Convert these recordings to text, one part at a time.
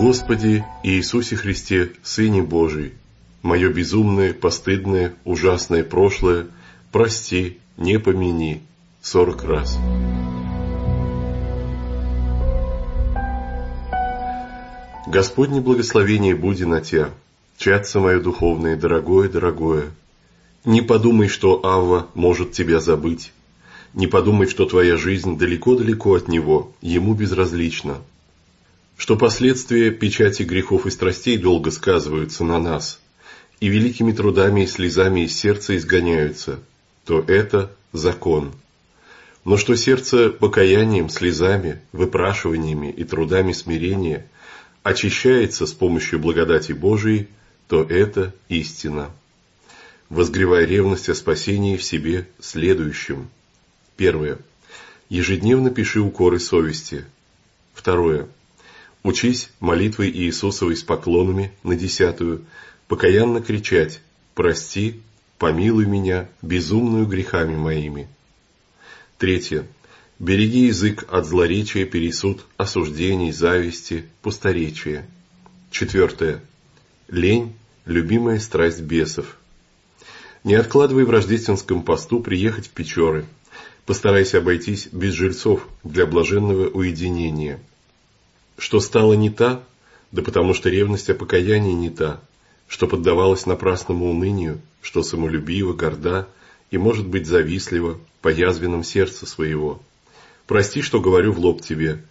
Господи Иисусе Христе, Сыне Божий, мое безумное, постыдное, ужасное прошлое, прости, не помяни, сорок раз. Господне благословение буди на Тя, чатце мое духовное, дорогое, дорогое. Не подумай, что Авва может тебя забыть. Не подумай, что твоя жизнь далеко-далеко от Него, Ему безразлична что последствия печати грехов и страстей долго сказываются на нас, и великими трудами и слезами из сердца изгоняются, то это закон. Но что сердце покаянием, слезами, выпрашиваниями и трудами смирения очищается с помощью благодати Божией, то это истина. Возгревая ревность о спасении в себе следующим. Первое. Ежедневно пиши укоры совести. Второе. Учись молитвой Иисусовой с поклонами на десятую, покаянно кричать «Прости, помилуй меня, безумную грехами моими». Третье. Береги язык от злоречия, пересуд, осуждений, зависти, пусторечия. Четвертое. Лень – любимая страсть бесов. Не откладывай в рождественском посту приехать в Печоры. Постарайся обойтись без жильцов для блаженного уединения – что стала не та, да потому что ревность о покаянии не та, что поддавалась напрасному унынию, что самолюбива, горда и, может быть, завистлива по язвенном сердце своего. Прости, что говорю в лоб тебе,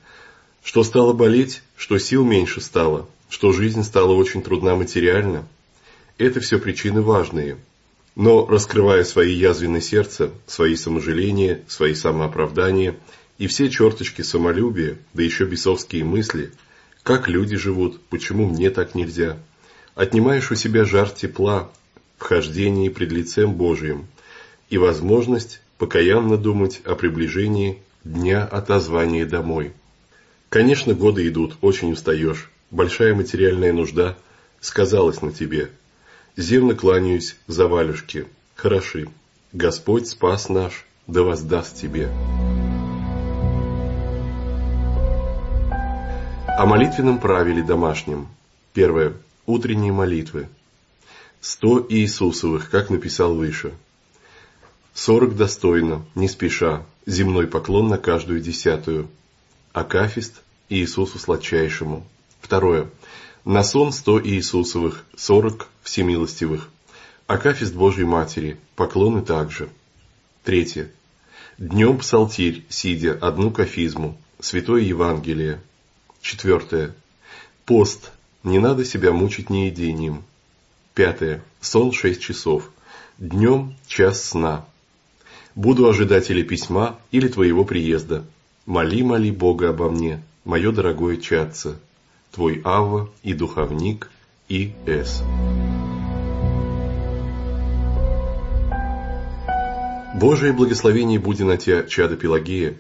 что стало болеть, что сил меньше стало, что жизнь стала очень трудна материально. Это все причины важные. Но, раскрывая свои язвенные сердца, свои саможаления, свои самооправдания – и все черточки самолюбия, да еще бесовские мысли, как люди живут, почему мне так нельзя, отнимаешь у себя жар тепла в хождении пред лицем Божиим и возможность покаянно думать о приближении дня отозвания домой. Конечно, годы идут, очень устаешь, большая материальная нужда сказалась на тебе. Земно кланяюсь за валюшки, хороши. Господь спас наш, да воздаст тебе. О молитвенном правиле домашнем. Первое. Утренние молитвы. Сто Иисусовых, как написал выше. Сорок достойно, не спеша, земной поклон на каждую десятую. Акафист Иисусу сладчайшему. Второе. На сон сто Иисусовых, сорок всемилостивых. Акафист Божьей Матери, поклоны также. Третье. Днем псалтирь, сидя, одну кафизму, Святое Евангелие, Четвертое. Пост. Не надо себя мучить неедением. Пятое. Сон шесть часов. Днем час сна. Буду ожидать или письма, или твоего приезда. Моли, моли Бога обо мне, мое дорогое чадце. Твой Авва и духовник И. С. Божие благословение будет на тебя, чада Пелагея,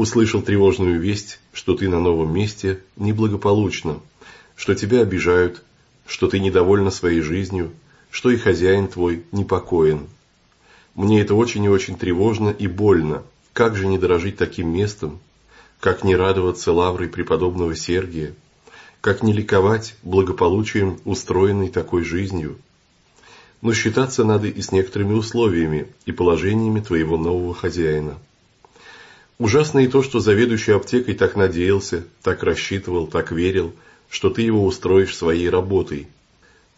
услышал тревожную весть, что ты на новом месте неблагополучно, что тебя обижают, что ты недовольна своей жизнью, что и хозяин твой непокоен. Мне это очень и очень тревожно и больно. Как же не дорожить таким местом? Как не радоваться лаврой преподобного Сергия? Как не ликовать благополучием, устроенной такой жизнью? Но считаться надо и с некоторыми условиями и положениями твоего нового хозяина. Ужасно и то, что заведующий аптекой так надеялся, так рассчитывал, так верил, что ты его устроишь своей работой.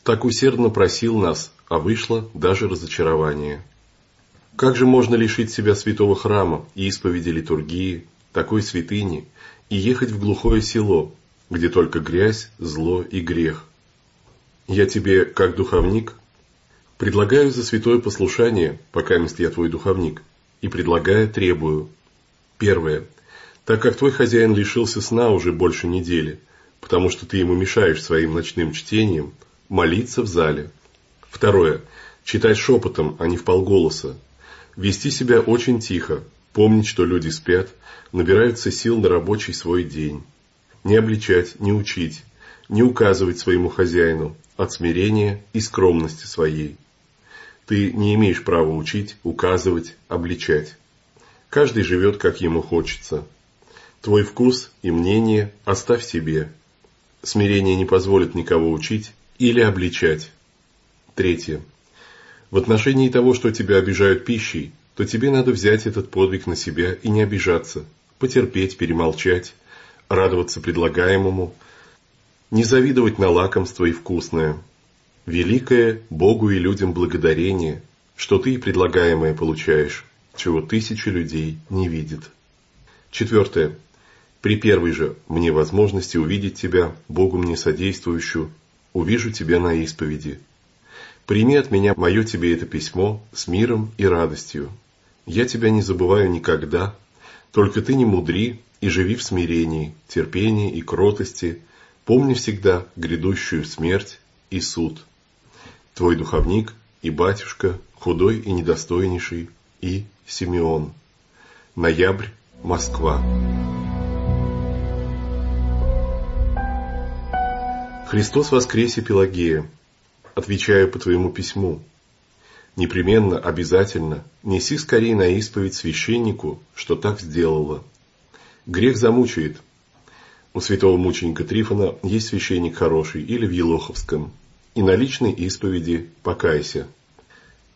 Так усердно просил нас, а вышло даже разочарование. Как же можно лишить себя святого храма, исповеди литургии, такой святыни, и ехать в глухое село, где только грязь, зло и грех? Я тебе, как духовник, предлагаю за святое послушание, пока я твой духовник, и предлагая требую – Первое. Так как твой хозяин лишился сна уже больше недели, потому что ты ему мешаешь своим ночным чтением, молиться в зале. Второе. Читать шепотом, а не в полголоса. Вести себя очень тихо, помнить, что люди спят, набираются сил на рабочий свой день. Не обличать, не учить, не указывать своему хозяину от смирения и скромности своей. Ты не имеешь права учить, указывать, обличать. Каждый живет, как ему хочется. Твой вкус и мнение оставь себе. Смирение не позволит никого учить или обличать. Третье. В отношении того, что тебя обижают пищей, то тебе надо взять этот подвиг на себя и не обижаться, потерпеть, перемолчать, радоваться предлагаемому, не завидовать на лакомство и вкусное. Великое Богу и людям благодарение, что ты и предлагаемое получаешь, чего тысячи людей не видят. Четвертое. При первой же мне возможности увидеть тебя, Богу мне содействующую, увижу тебя на исповеди. Прими от меня мое тебе это письмо с миром и радостью. Я тебя не забываю никогда, только ты не мудри и живи в смирении, терпении и кротости, помни всегда грядущую смерть и суд. Твой духовник и батюшка, худой и недостойнейший, и Симеон. Ноябрь, Москва. Христос воскресе Пелагея. Отвечаю по твоему письму. Непременно, обязательно, неси скорее на исповедь священнику, что так сделала. Грех замучает. У святого мученика Трифона есть священник хороший или в Елоховском. И на личной исповеди покайся.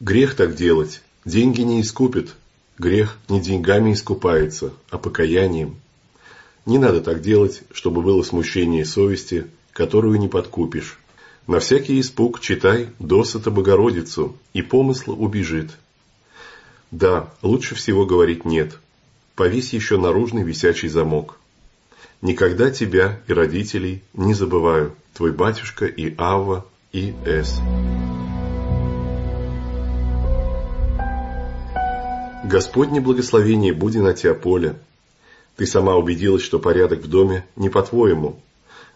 Грех так делать, деньги не искупит. Грех не деньгами искупается, а покаянием. Не надо так делать, чтобы было смущение совести, которую не подкупишь. На всякий испуг читай досыта Богородицу, и помысл убежит. Да, лучше всего говорить «нет». Повесь еще наружный висячий замок. Никогда тебя и родителей не забываю, твой батюшка и Авва и С. Господне благословение буди на тебя поле. Ты сама убедилась, что порядок в доме не по-твоему,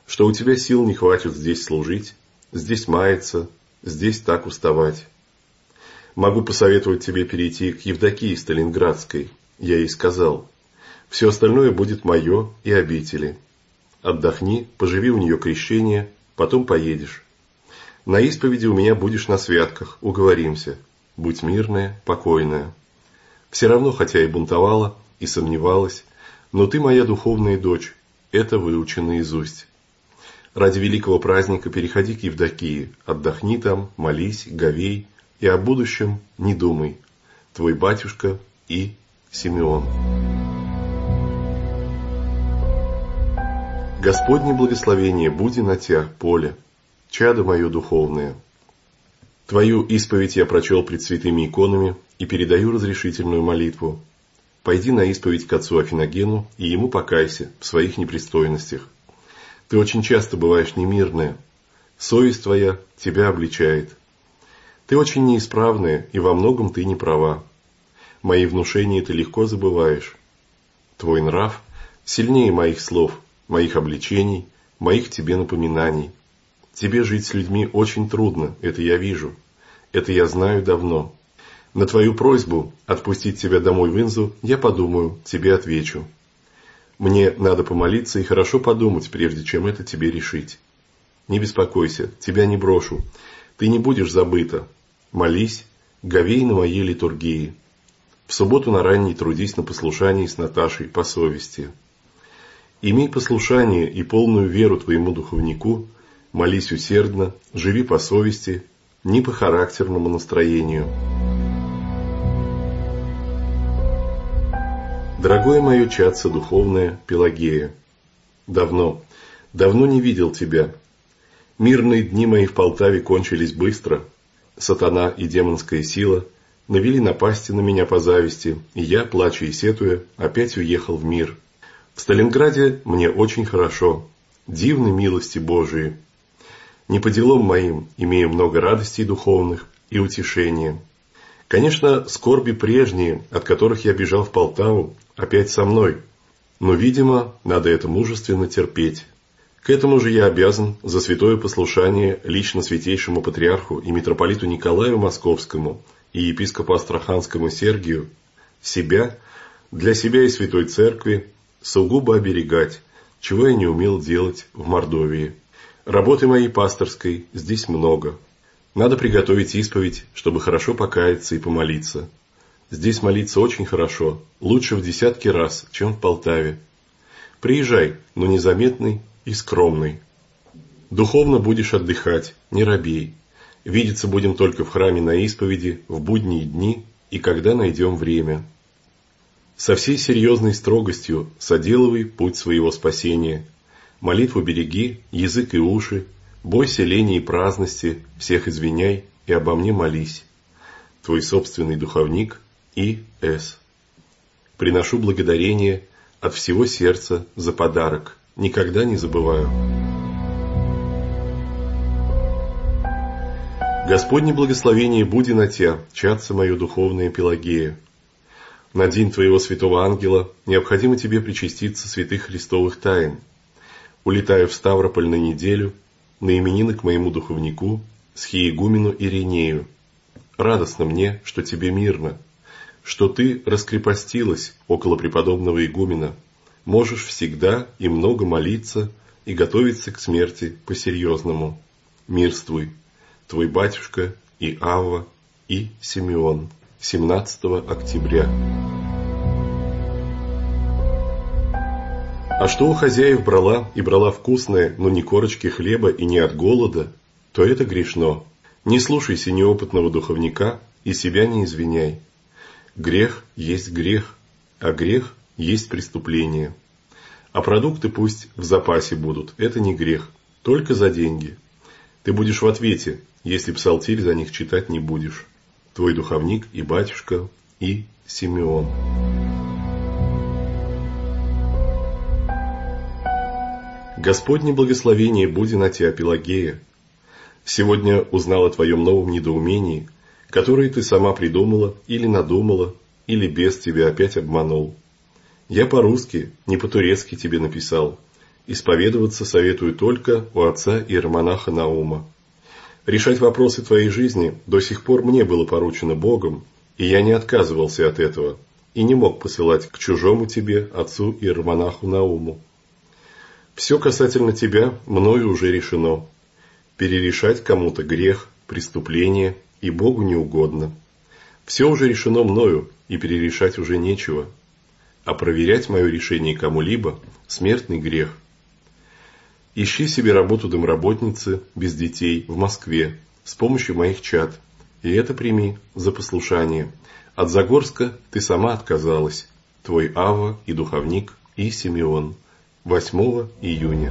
что у тебя сил не хватит здесь служить, здесь маяться, здесь так уставать. Могу посоветовать тебе перейти к Евдокии Сталинградской. Я ей сказал, все остальное будет мое и обители. Отдохни, поживи у нее крещение, потом поедешь. На исповеди у меня будешь на святках, уговоримся. Будь мирная, покойная. Все равно, хотя и бунтовала, и сомневалась, но ты моя духовная дочь, это выучи наизусть. Ради великого праздника переходи к Евдокии, отдохни там, молись, говей, и о будущем не думай. Твой батюшка и Симеон. Господне благословение буди на тебя, поле, чадо мое духовное. Твою исповедь я прочел пред святыми иконами и передаю разрешительную молитву. Пойди на исповедь к отцу Афиногену и ему покайся в своих непристойностях. Ты очень часто бываешь немирная. Совесть твоя тебя обличает. Ты очень неисправная, и во многом ты не права. Мои внушения ты легко забываешь. Твой нрав сильнее моих слов, моих обличений, моих тебе напоминаний. Тебе жить с людьми очень трудно, это я вижу. Это я знаю давно. На твою просьбу отпустить тебя домой в Инзу я подумаю, тебе отвечу. Мне надо помолиться и хорошо подумать, прежде чем это тебе решить. Не беспокойся, тебя не брошу. Ты не будешь забыта. Молись, говей на моей литургии. В субботу на ранней трудись на послушании с Наташей по совести. Имей послушание и полную веру твоему духовнику, молись усердно, живи по совести, не по характерному настроению. Дорогое мое чадце духовное Пелагея, давно, давно не видел тебя. Мирные дни мои в Полтаве кончились быстро. Сатана и демонская сила навели напасти на меня по зависти, и я, плача и сетуя, опять уехал в мир. В Сталинграде мне очень хорошо, дивны милости Божии. Не по делам моим, имею много радостей духовных и утешения. Конечно, скорби прежние, от которых я бежал в Полтаву, опять со мной. Но, видимо, надо это мужественно терпеть. К этому же я обязан за святое послушание лично святейшему патриарху и митрополиту Николаю Московскому и епископу Астраханскому Сергию себя, для себя и святой церкви, сугубо оберегать, чего я не умел делать в Мордовии. Работы моей пасторской здесь много. Надо приготовить исповедь, чтобы хорошо покаяться и помолиться. Здесь молиться очень хорошо, лучше в десятки раз, чем в Полтаве. Приезжай, но незаметный и скромный. Духовно будешь отдыхать, не робей. Видеться будем только в храме на исповеди, в будние дни и когда найдем время. Со всей серьезной строгостью соделывай путь своего спасения. Молитву береги, язык и уши, бойся лени и праздности, всех извиняй и обо мне молись. Твой собственный духовник И. С. Приношу благодарение от всего сердца за подарок. Никогда не забываю. Господне благословение буди на тебя, чаться мое духовное Пелагея. На день твоего святого ангела необходимо тебе причаститься святых христовых тайн. Улетаю в Ставрополь на неделю, на именины к моему духовнику, схиегумену Иринею. Радостно мне, что тебе мирно, что ты раскрепостилась около преподобного игумена, можешь всегда и много молиться и готовиться к смерти по-серьезному. Мирствуй твой батюшка и Авва и Симеон. 17 октября. А что у хозяев брала и брала вкусное, но не корочки хлеба и не от голода, то это грешно. Не слушайся неопытного духовника и себя не извиняй. Грех есть грех, а грех есть преступление. А продукты пусть в запасе будут, это не грех, только за деньги. Ты будешь в ответе, если псалтирь за них читать не будешь. Твой духовник и батюшка и Симеон. Господне благословение буди на тебя, Пелагея. Сегодня узнал о твоем новом недоумении, которое ты сама придумала или надумала, или без тебя опять обманул. Я по-русски, не по-турецки тебе написал. Исповедоваться советую только у отца иеромонаха Наума. Решать вопросы твоей жизни до сих пор мне было поручено Богом, и я не отказывался от этого, и не мог посылать к чужому тебе, отцу и романаху Науму. Все касательно тебя мною уже решено. Перерешать кому-то грех, преступление и Богу не угодно. Все уже решено мною, и перерешать уже нечего. А проверять мое решение кому-либо – смертный грех – Ищи себе работу домработницы без детей в Москве с помощью моих чат. И это прими за послушание. От Загорска ты сама отказалась. Твой Ава и духовник и Симеон. 8 июня.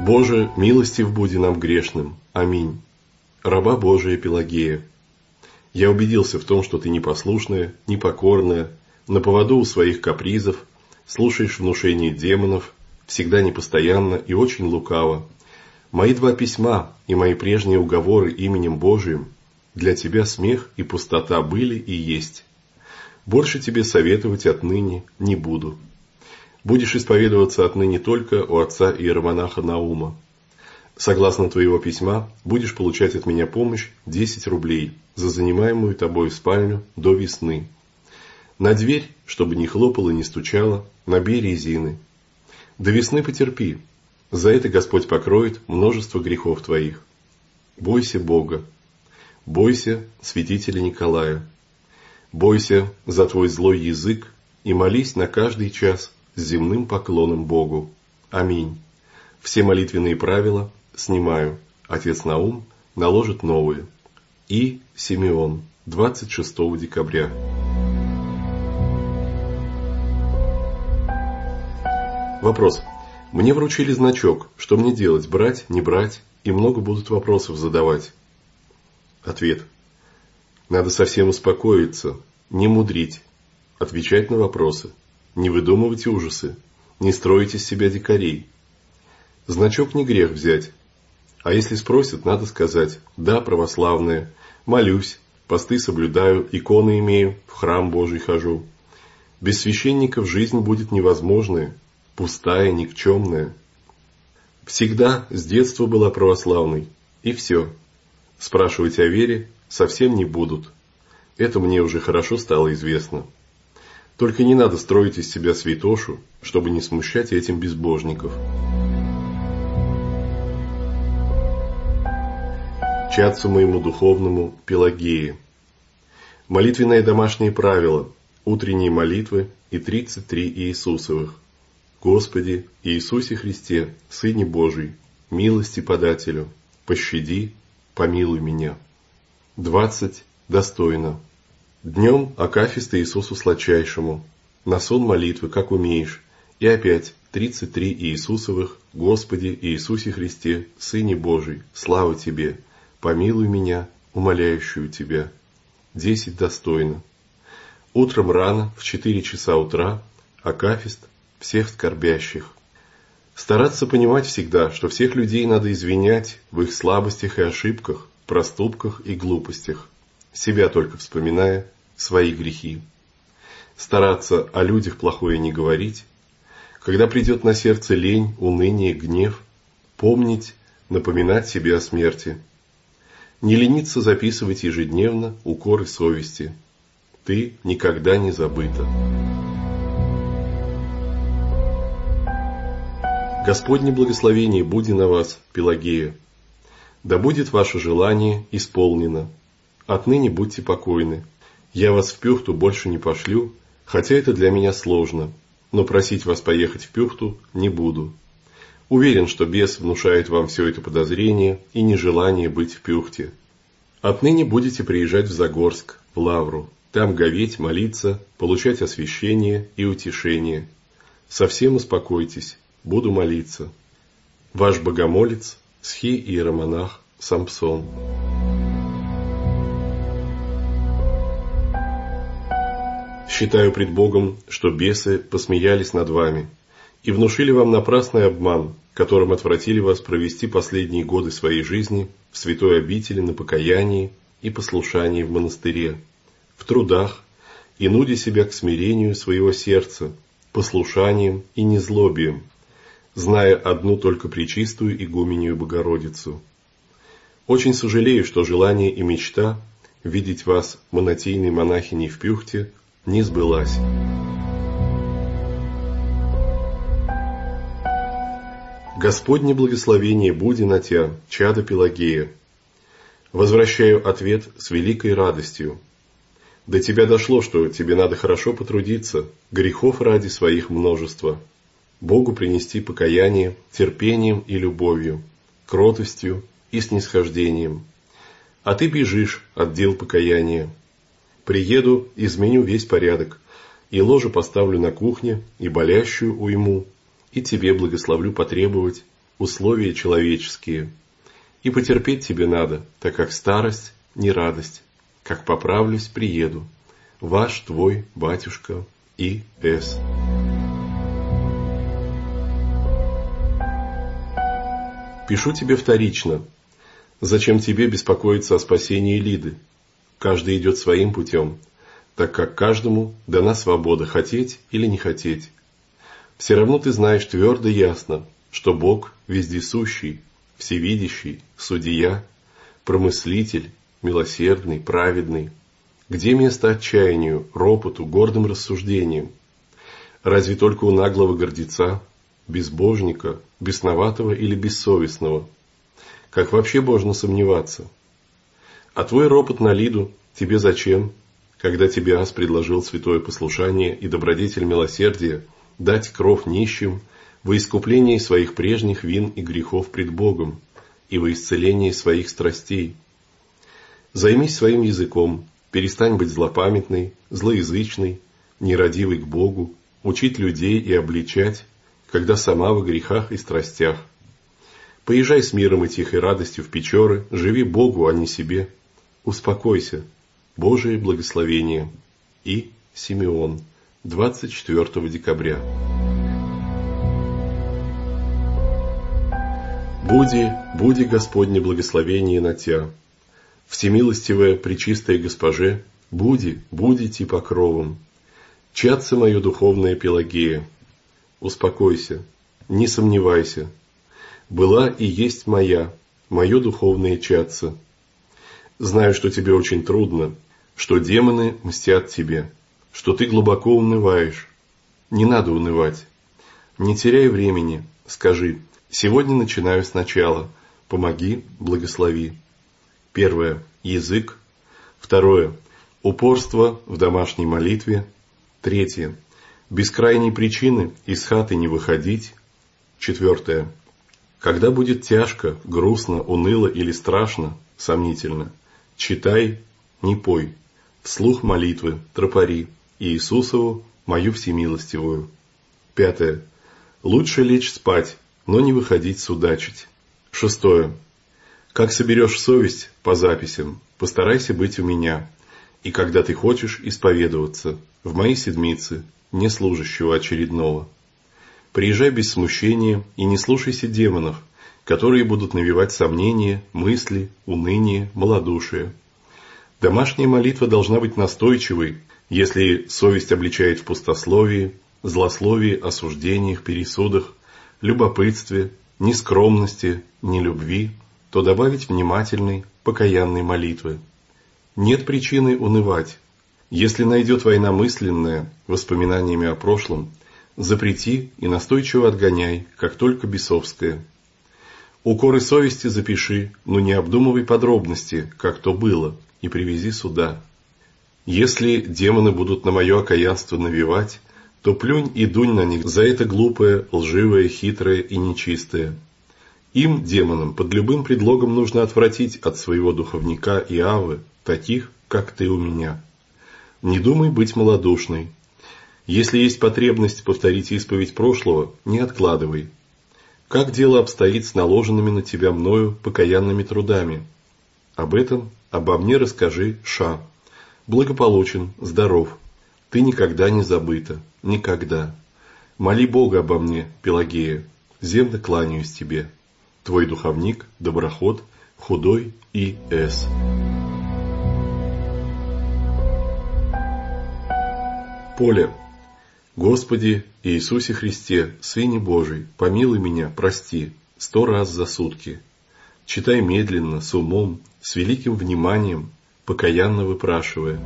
Боже, милостив буди нам грешным. Аминь. Раба Божия Пелагея. Я убедился в том, что ты непослушная, непокорная, на поводу у своих капризов, слушаешь внушение демонов, всегда непостоянно и очень лукаво. Мои два письма и мои прежние уговоры именем Божиим для тебя смех и пустота были и есть. Больше тебе советовать отныне не буду. Будешь исповедоваться отныне только у отца иеромонаха Наума. Согласно твоего письма, будешь получать от меня помощь 10 рублей за занимаемую тобой спальню до весны. На дверь, чтобы не хлопало и не стучало, набей резины. До весны потерпи, за это Господь покроет множество грехов твоих. Бойся Бога, бойся святителя Николая, бойся за твой злой язык и молись на каждый час с земным поклоном Богу. Аминь. Все молитвенные правила снимаю. Отец Наум наложит новые. И Симеон, 26 декабря. Вопрос. Мне вручили значок. Что мне делать? Брать, не брать? И много будут вопросов задавать. Ответ. Надо совсем успокоиться, не мудрить, отвечать на вопросы, не выдумывать ужасы, не строить из себя дикарей. Значок не грех взять. А если спросят, надо сказать «Да, православная, молюсь, посты соблюдаю, иконы имею, в храм Божий хожу». Без священников жизнь будет невозможная, пустая, никчемная. Всегда с детства была православной, и все. Спрашивать о вере совсем не будут. Это мне уже хорошо стало известно. Только не надо строить из себя святошу, чтобы не смущать этим безбожников. Чадцу моему духовному Пелагеи. Молитвенное домашнее правило, утренние молитвы и 33 Иисусовых. Господи Иисусе Христе, Сыне Божий, милости подателю, пощади, помилуй меня. 20. Достойно. Днем Акафиста Иисусу Сладчайшему, на сон молитвы, как умеешь, и опять 33 Иисусовых, Господи Иисусе Христе, Сыне Божий, слава Тебе, помилуй меня, умоляющую Тебя. 10 достойно. Утром рано, в 4 часа утра, Акафист всех скорбящих. Стараться понимать всегда, что всех людей надо извинять в их слабостях и ошибках, проступках и глупостях, себя только вспоминая, свои грехи. Стараться о людях плохое не говорить, когда придет на сердце лень, уныние, гнев, помнить, напоминать себе о смерти. Не лениться записывать ежедневно укоры совести. Ты никогда не забыта. Господне благословение буди на вас, Пелагея. Да будет ваше желание исполнено. Отныне будьте покойны. Я вас в Пюхту больше не пошлю, хотя это для меня сложно, но просить вас поехать в Пюхту не буду. Уверен, что бес внушает вам все это подозрение и нежелание быть в Пюхте. Отныне будете приезжать в Загорск, в Лавру, там говеть, молиться, получать освящение и утешение. Совсем успокойтесь, буду молиться. Ваш богомолец, схи иеромонах Самсон. Считаю пред Богом, что бесы посмеялись над вами и внушили вам напрасный обман, которым отвратили вас провести последние годы своей жизни в святой обители на покаянии и послушании в монастыре, в трудах и нуде себя к смирению своего сердца, послушанием и незлобием, зная одну только причистую игуменью Богородицу. Очень сожалею, что желание и мечта видеть вас монотейной монахиней в Пюхте – не сбылась. Господне благословение буди на тебя, чада Пелагея. Возвращаю ответ с великой радостью. До тебя дошло, что тебе надо хорошо потрудиться, грехов ради своих множества. Богу принести покаяние терпением и любовью, кротостью и снисхождением. А ты бежишь от дел покаяния, Приеду, изменю весь порядок, и ложу поставлю на кухне, и болящую уйму, и тебе благословлю потребовать условия человеческие. И потерпеть тебе надо, так как старость не радость. Как поправлюсь, приеду. Ваш твой батюшка И. С. Пишу тебе вторично. Зачем тебе беспокоиться о спасении Лиды? Каждый идет своим путем, так как каждому дана свобода хотеть или не хотеть. Все равно ты знаешь твердо и ясно, что Бог вездесущий, всевидящий, судья, промыслитель, милосердный, праведный. Где место отчаянию, ропоту, гордым рассуждениям? Разве только у наглого гордеца, безбожника, бесноватого или бессовестного? Как вообще можно сомневаться? А твой ропот на Лиду тебе зачем, когда тебе Ас предложил святое послушание и добродетель милосердия дать кров нищим во искуплении своих прежних вин и грехов пред Богом и во исцелении своих страстей? Займись своим языком, перестань быть злопамятной, злоязычной, нерадивой к Богу, учить людей и обличать, когда сама во грехах и страстях. Поезжай с миром и тихой радостью в Печоры, живи Богу, а не себе – Успокойся. Божие благословение. И Симеон. 24 декабря. Буди, буди Господне благословение на Тя. Всемилостивая, пречистая Госпоже, буди, будите покровом. Чатце мое духовное Пелагея. Успокойся, не сомневайся. Была и есть моя, мое духовное чатце. Знаю, что тебе очень трудно, что демоны мстят тебе, что ты глубоко унываешь. Не надо унывать. Не теряй времени. Скажи, сегодня начинаю сначала. Помоги, благослови. Первое. Язык. Второе. Упорство в домашней молитве. Третье. Без крайней причины из хаты не выходить. Четвертое. Когда будет тяжко, грустно, уныло или страшно, сомнительно, читай, не пой, вслух молитвы, тропари, Иисусову, мою всемилостивую. Пятое. Лучше лечь спать, но не выходить судачить. Шестое. Как соберешь совесть по записям, постарайся быть у меня, и когда ты хочешь исповедоваться, в мои седмицы, не служащего очередного. Приезжай без смущения и не слушайся демонов, которые будут навевать сомнения, мысли, уныние, малодушие. Домашняя молитва должна быть настойчивой, если совесть обличает в пустословии, злословии, осуждениях, пересудах, любопытстве, нескромности, нелюбви, то добавить внимательной, покаянной молитвы. Нет причины унывать. Если найдет война мысленная, воспоминаниями о прошлом, запрети и настойчиво отгоняй, как только бесовская. Укоры совести запиши, но не обдумывай подробности, как то было, и привези сюда. Если демоны будут на мое окаянство навевать, то плюнь и дунь на них за это глупое, лживое, хитрое и нечистое. Им, демонам, под любым предлогом нужно отвратить от своего духовника и авы, таких, как ты у меня. Не думай быть малодушной. Если есть потребность повторить исповедь прошлого, не откладывай. Как дело обстоит с наложенными на тебя мною покаянными трудами? Об этом, обо мне расскажи Ша. Благополучен, здоров. Ты никогда не забыта. Никогда. Моли Бога обо мне, Пелагея. Земно кланяюсь тебе. Твой духовник, доброход, худой и С. Поле. Господи Иисусе Христе, Сыне Божий, помилуй меня, прости, сто раз за сутки. Читай медленно, с умом, с великим вниманием, покаянно выпрашивая.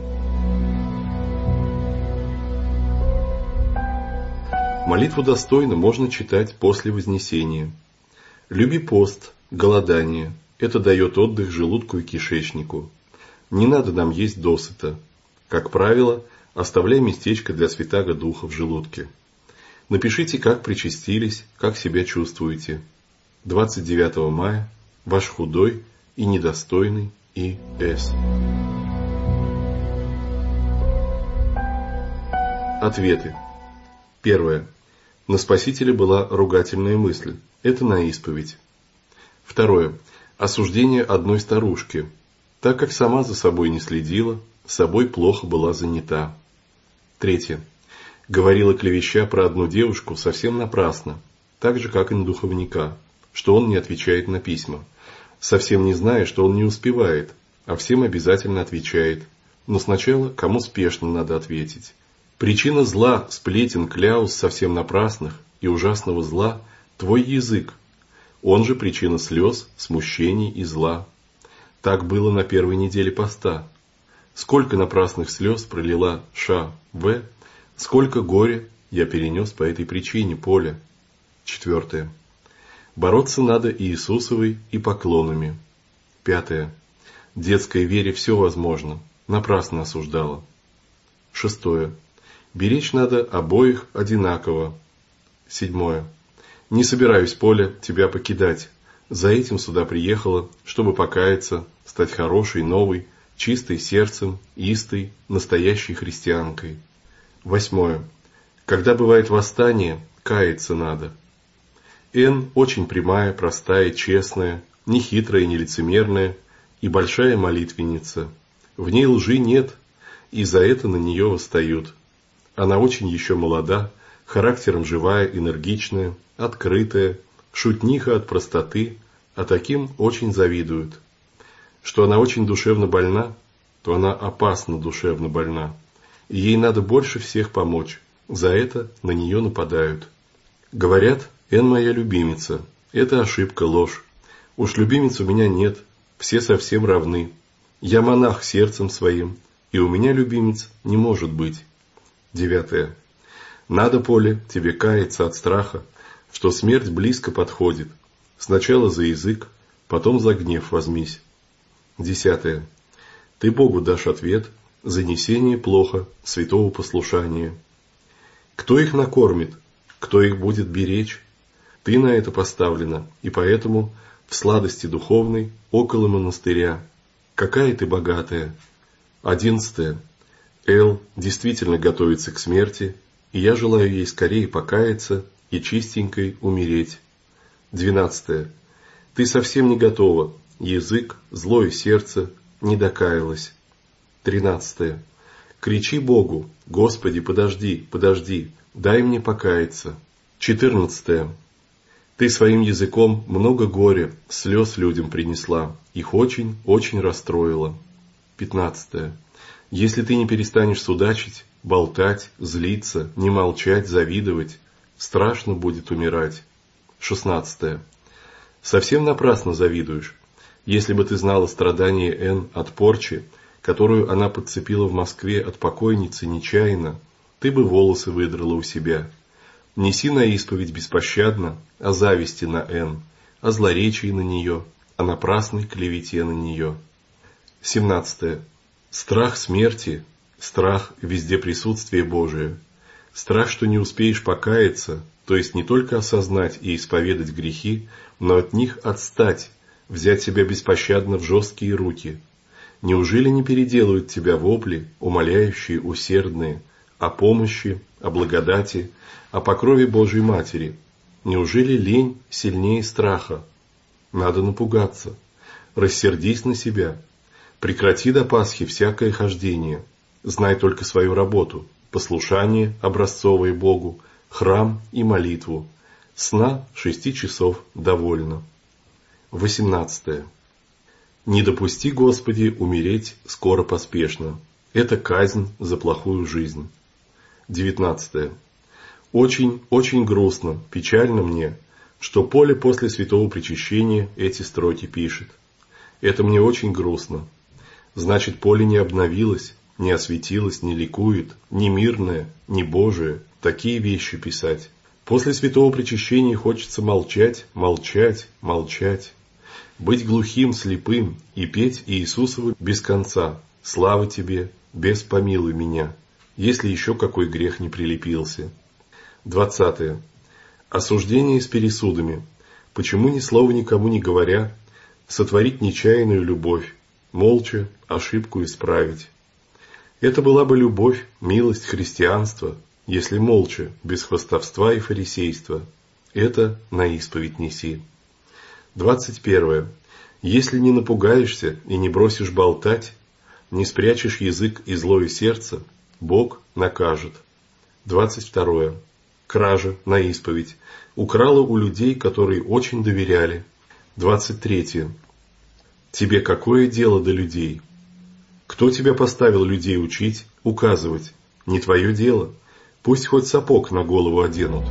Молитву достойно можно читать после Вознесения. Люби пост, голодание. Это дает отдых желудку и кишечнику. Не надо нам есть досыта. Как правило, оставляй местечко для святаго духа в желудке. Напишите, как причастились, как себя чувствуете. 29 мая. Ваш худой и недостойный И.С. Ответы. Первое. На Спасителя была ругательная мысль. Это на исповедь. Второе. Осуждение одной старушки. Так как сама за собой не следила, собой плохо была занята. Третье. Говорила клевеща про одну девушку совсем напрасно, так же, как и на духовника, что он не отвечает на письма – совсем не зная, что он не успевает, а всем обязательно отвечает. Но сначала кому спешно надо ответить. Причина зла, сплетен, кляус совсем напрасных и ужасного зла – твой язык. Он же причина слез, смущений и зла. Так было на первой неделе поста. Сколько напрасных слез пролила Ша В, сколько горя я перенес по этой причине, Поле. Четвертое. Бороться надо и Иисусовой, и поклонами. Пятое. Детской вере все возможно. Напрасно осуждала. Шестое. Беречь надо обоих одинаково. Седьмое. Не собираюсь, Поля, тебя покидать. За этим сюда приехала, чтобы покаяться, стать хорошей, новой, чистой сердцем, истой, настоящей христианкой. Восьмое. Когда бывает восстание, каяться надо. Н очень прямая, простая, честная, не хитрая, не лицемерная и большая молитвенница. В ней лжи нет, и за это на нее восстают. Она очень еще молода, характером живая, энергичная, открытая, шутниха от простоты, а таким очень завидуют. Что она очень душевно больна, то она опасно душевно больна, и ей надо больше всех помочь, за это на нее нападают. Говорят, Эн моя любимица. Это ошибка, ложь. Уж любимиц у меня нет, все совсем равны. Я монах сердцем своим, и у меня любимец не может быть. Девятое. Надо, Поле, тебе каяться от страха, что смерть близко подходит. Сначала за язык, потом за гнев возьмись. Десятое. Ты Богу дашь ответ, занесение плохо, святого послушания. Кто их накормит? Кто их будет беречь? Ты на это поставлена, и поэтому в сладости духовной около монастыря. Какая ты богатая! Одиннадцатое. Эл действительно готовится к смерти, и я желаю ей скорее покаяться и чистенькой умереть. Двенадцатое. Ты совсем не готова, язык, злое сердце не докаялось. Тринадцатое. Кричи Богу, Господи, подожди, подожди, дай мне покаяться. Четырнадцатое. Ты своим языком много горя, слез людям принесла, их очень, очень расстроила. Пятнадцатое. Если ты не перестанешь судачить, болтать, злиться, не молчать, завидовать, страшно будет умирать. Шестнадцатое. Совсем напрасно завидуешь. Если бы ты знала страдания Н от порчи, которую она подцепила в Москве от покойницы нечаянно, ты бы волосы выдрала у себя. Неси на исповедь беспощадно о зависти на Н, о злоречии на нее, о напрасной клевете на нее. Семнадцатое. Страх смерти, страх везде присутствия Божие, страх, что не успеешь покаяться, то есть не только осознать и исповедать грехи, но от них отстать, взять себя беспощадно в жесткие руки. Неужели не переделают тебя вопли, умоляющие, усердные, о помощи, о благодати, о покрове Божьей Матери? Неужели лень сильнее страха? Надо напугаться. Рассердись на себя. Прекрати до Пасхи всякое хождение. Знай только свою работу, послушание, образцовое Богу, храм и молитву. Сна шести часов довольно. 18. Не допусти, Господи, умереть скоро поспешно. Это казнь за плохую жизнь. 19. Очень, очень грустно, печально мне, что Поле после святого причащения эти строки пишет. Это мне очень грустно. Значит, Поле не обновилось, не осветилось, не ликует, не мирное, не Божие, такие вещи писать. После святого причащения хочется молчать, молчать, молчать. Быть глухим, слепым и петь Иисусову без конца. Слава тебе, без помилуй меня, если еще какой грех не прилепился. Двадцатое. Осуждение с пересудами. Почему ни слова никому не говоря, сотворить нечаянную любовь, молча ошибку исправить. Это была бы любовь, милость, христианство, если молча, без хвостовства и фарисейства. Это на исповедь неси. Двадцать первое. Если не напугаешься и не бросишь болтать, не спрячешь язык и злое сердце, Бог накажет. Двадцать второе. Кража на исповедь. Украла у людей, которые очень доверяли. Двадцать третье. Тебе какое дело до людей? Кто тебя поставил людей учить, указывать? Не твое дело. Пусть хоть сапог на голову оденут.